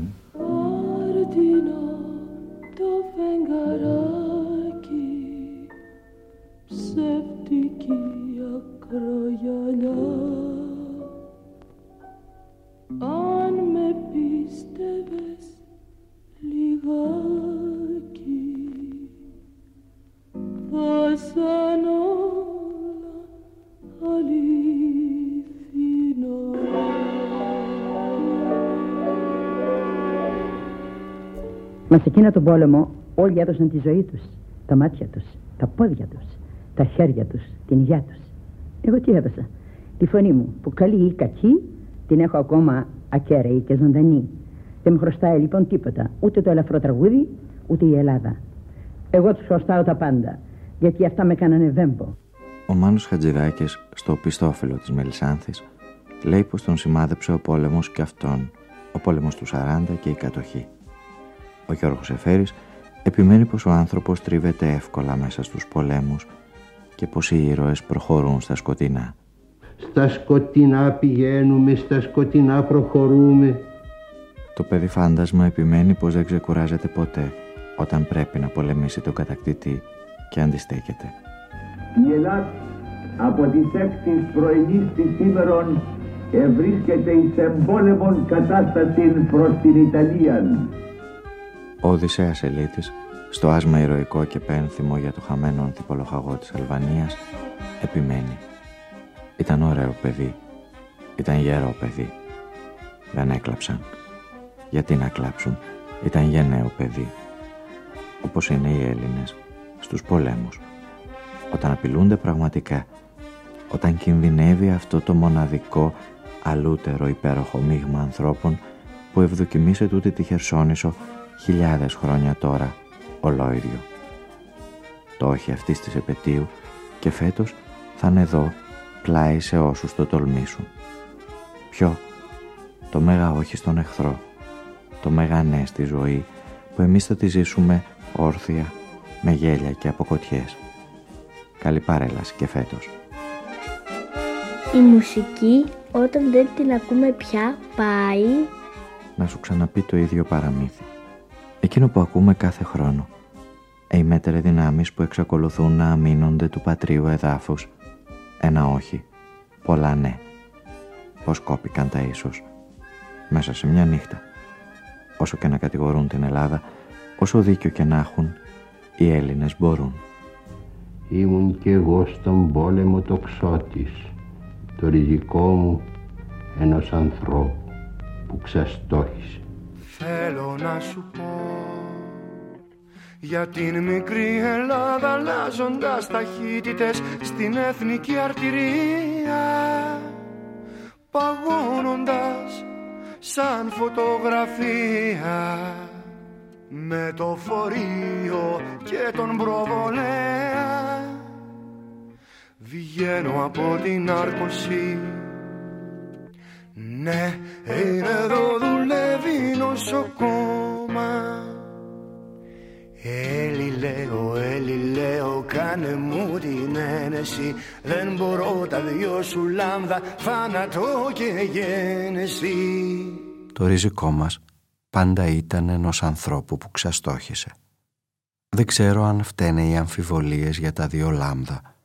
Εκείνο τον πόλεμο όλοι έδωσαν τη ζωή τους, τα μάτια τους, τα πόδια τους, τα χέρια τους, την υγειά τους. Εγώ τι έδωσα, τη φωνή μου που καλή ή κακή την έχω ακόμα ακέραιη και ζωντανή. Δεν μου χρωστάει λοιπόν τίποτα, ούτε το ελαφρό τραγούδι, ούτε η Ελλάδα. Εγώ τους χρωστάω τα πάντα, γιατί αυτά με κάνανε βέμπο. Ο Μάνος Χατζηδάκης, στο πιστόφυλλο της Μελισάνθης, λέει πως τον σημάδεψε ο πόλεμος και αυτόν, ο πόλεμος του 40 και η κατοχή. Ο Γιώργος Εφέρης επιμένει πως ο άνθρωπος τρίβεται εύκολα μέσα στους πολέμους και πως οι ήρωες προχωρούν στα σκοτεινά. Στα σκοτεινά πηγαίνουμε, στα σκοτεινά προχωρούμε. Το παιδί φάντασμα επιμένει πως δεν ξεκουράζεται ποτέ όταν πρέπει να πολεμήσει τον κατακτητή και αντιστέκεται. Η Ελλάδα από τις έξι πρωινής της σήμερον ευρίσκεται εις εμπόλεμον κατάσταση προς την Ιταλία. Ο Οδυσσέας Ελίτης, στο άσμα ηρωικό και πένθυμο για το χαμένο ανθιπολοχαγό της Αλβανίας, επιμένει. Ήταν ωραίο παιδί. Ήταν γερό παιδί. Δεν έκλαψαν. Γιατί να κλάψουν; Ήταν γενναίο παιδί. Όπως είναι οι Έλληνες στους πολέμους. όταν απειλούνται πραγματικά, όταν κινδυνεύει αυτό το μοναδικό αλούτερο υπέροχο μείγμα ανθρώπων που ευδοκιμήσε τούτη τη Χερσόνησο χιλιάδες χρόνια τώρα ολόιδιο. Το όχι αυτής της επαιτίου και φέτος θα είναι εδώ πλάι σε όσους το τολμήσουν. Ποιο; Το μέγα όχι στον εχθρό. Το μέγα ναι στη ζωή που εμείς θα τη ζήσουμε όρθια, με γέλια και αποκοτιές. Καλή παρέλαση και φέτος. Η μουσική όταν δεν την ακούμε πια πάει... Να σου ξαναπεί το ίδιο παραμύθι. Εκείνο που ακούμε κάθε χρόνο. Οι μέτερε δυνάμεις που εξακολουθούν να αμήνονται του πατρίου εδάφους. Ένα όχι. Πολλά ναι. Πώς κόπηκαν τα ίσως. Μέσα σε μια νύχτα. Όσο και να κατηγορούν την Ελλάδα, όσο δίκιο και να έχουν, οι Έλληνες μπορούν. Ήμουν κι εγώ στον πόλεμο το ξώτης, το ριζικό μου ενός ανθρώπου που ξαστόχησε. Θέλω να σου πω για την μικρή Ελλάδα αλλάζοντας ταχύτητες στην εθνική αρτηρία παγώνοντας σαν φωτογραφία με το φορείο και τον προβολέα. Βγαίνω από την άρκωση ναι, είναι εδώ δουλεύει νοσοκόμα. Έλλη λέω, Έλλη λέω, κάνε μου την ένεση. Δεν μπορώ τα δυο σου λάμδα, θάνατο και γένεση. Το ριζικό μας πάντα ήταν ενός ανθρώπου που ξαστόχησε. Δεν ξέρω αν φταίνε οι αμφιβολίες για τα δύο λάμδα, οι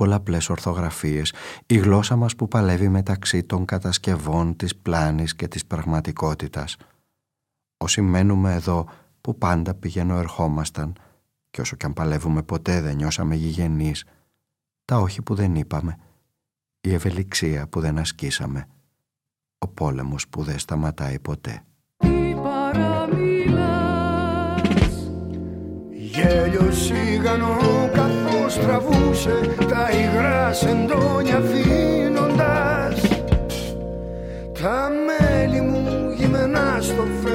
πολλαπλές ορθογραφίες, η γλώσσα μας που παλεύει μεταξύ των κατασκευών της πλάνης και της πραγματικότητας. Όσοι μένουμε εδώ που πάντα πηγαίνω ερχόμασταν και όσο κι αν παλεύουμε ποτέ δεν νιώσαμε γηγενείς, τα όχι που δεν είπαμε, η ευελιξία που δεν ασκήσαμε, ο πόλεμος που δεν σταματάει ποτέ. Γέλιος σίγανο καθώς τραβούσε τα υγρά σεντόνια αφήνοντας. Τα μέλη μου γυμνά στο φεγγαράκι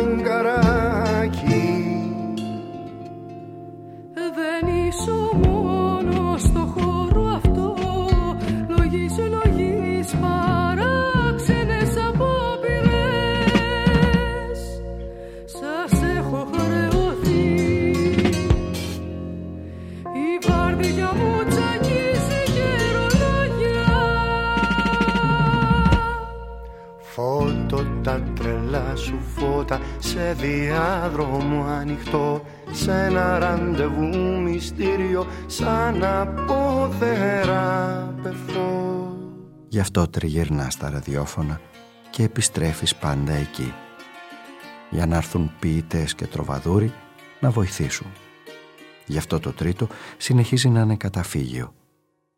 σε διάδρομο ανοιχτό σε ένα ραντεβού μυστήριο σαν από θεραπευτό Γι' αυτό τριγυρνάς στα ραδιόφωνα και επιστρέφεις πάντα εκεί. Για να έρθουν ποιητές και τροβαδούροι να βοηθήσουν. Γι' αυτό το τρίτο συνεχίζει να είναι καταφύγιο.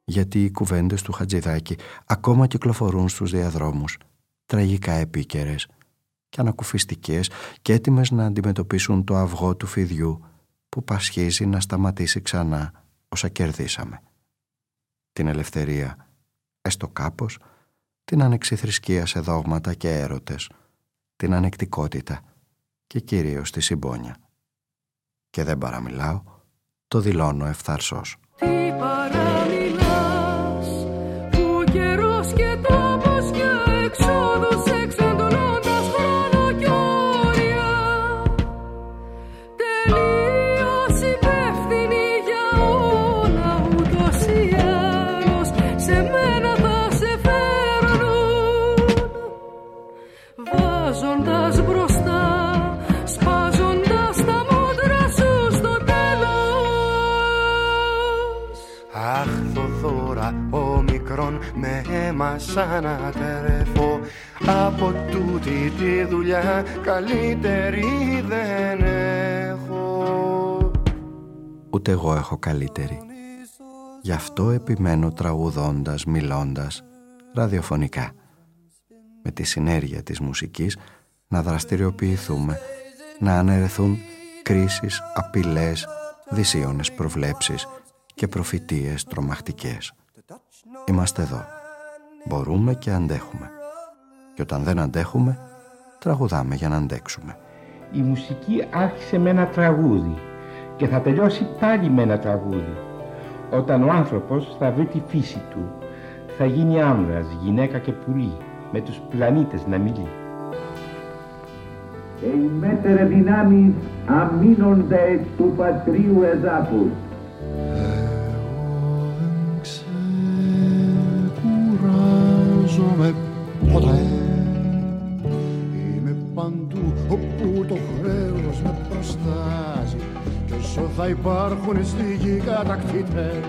Γιατί οι κουβέντες του Χατζηδάκη ακόμα κυκλοφορούν στους διαδρόμους, τραγικά επίκαιρες και ανακουφιστικές και έτοιμες να αντιμετωπίσουν το αυγό του φιδιού που πασχίζει να σταματήσει ξανά όσα κερδίσαμε. Την ελευθερία, έστω κάπως, την ανεξιθρησκεία σε δόγματα και έρωτες, την ανεκτικότητα και κυρίως τη συμπόνια. Και δεν παραμιλάω, το δηλώνω ευθαρσός. Τι παραμιλάς σαν να τερεφώ Από τούτη τη δουλειά καλύτερη δεν έχω Ούτε εγώ έχω καλύτερη. Γι' αυτό επιμένω τραγουδώντας, μιλώντας, ραδιοφωνικά. Με τη συνέργεια της μουσικής να δραστηριοποιηθούμε, να αναιρεθούν κρίσεις, απειλές, δυσίωνες προβλέψεις και προφητείες τρομακτικές. Είμαστε εδώ. Μπορούμε και αντέχουμε. Και όταν δεν αντέχουμε, τραγουδάμε για να αντέξουμε. Η μουσική άρχισε με ένα τραγούδι και θα τελειώσει πάλι με ένα τραγούδι. Όταν ο άνθρωπος θα βρει τη φύση του, θα γίνει άνδρας, γυναίκα και πουλί, με τους πλανήτες να μιλεί. Οι μέτερες δυνάμεις αμήνονται του πατρίου εδάφους. Θα υπάρχουν στη γη κατακτήτες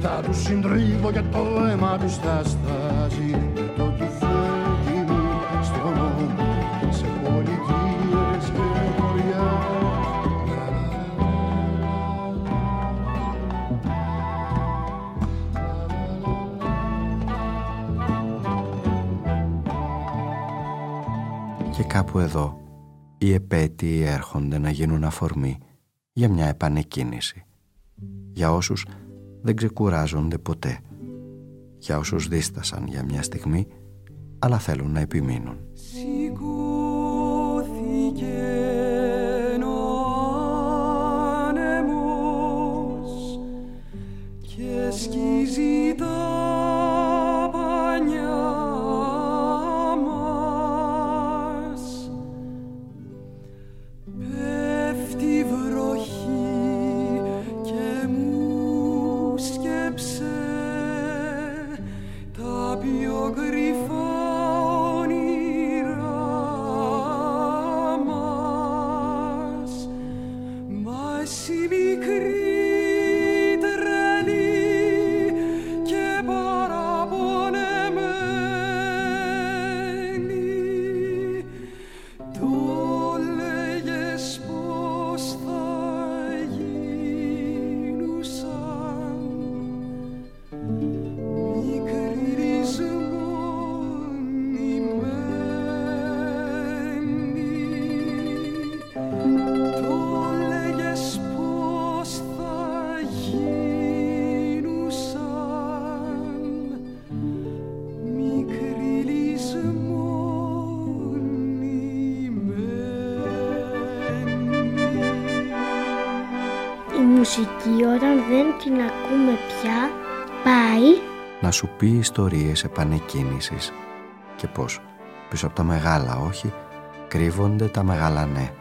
Θα τους συντρίβω και το αίμα τους θα στάζει. Με το τουφέκι μου στον νόμο Σε πολιτείες και χωριά. Και κάπου εδώ οι επέτειοι έρχονται να γίνουν αφορμή για μια επανεκκίνηση. Για όσους δεν ξεκουράζονται ποτέ. Για όσους δίστασαν για μια στιγμή αλλά θέλουν να επιμείνουν. Σηκώθηκε ο άνεμος και σκίζει τα σου πει ιστορίες επανεκκίνησης και πως πίσω από τα μεγάλα όχι κρύβονται τα μεγάλα ναι.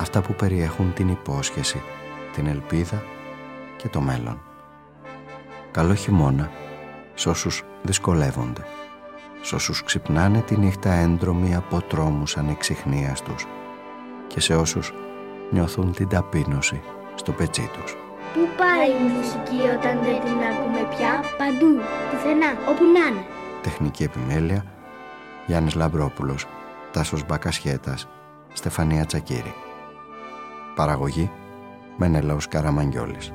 Αυτά που περιέχουν την υπόσχεση, την ελπίδα και το μέλλον. Καλό χειμώνα σ' όσους δυσκολεύονται, σ' όσους ξυπνάνε τη νύχτα έντρομοι από τρόμους ανεξιχνίας τους και σε όσους νιώθουν την ταπείνωση στο πετσί τους. Πού πάει η μουσική όταν δεν την ακούμε πια; Παντού, πουθενά, όπου να είναι. Τεχνική επιμέλεια Γιάννης Λαμπρόπουλος Τάσος Μπακασχέτας Στεφανία Τσακύρη. Παραγωγή Μενέλαος Καραμαγγιόλης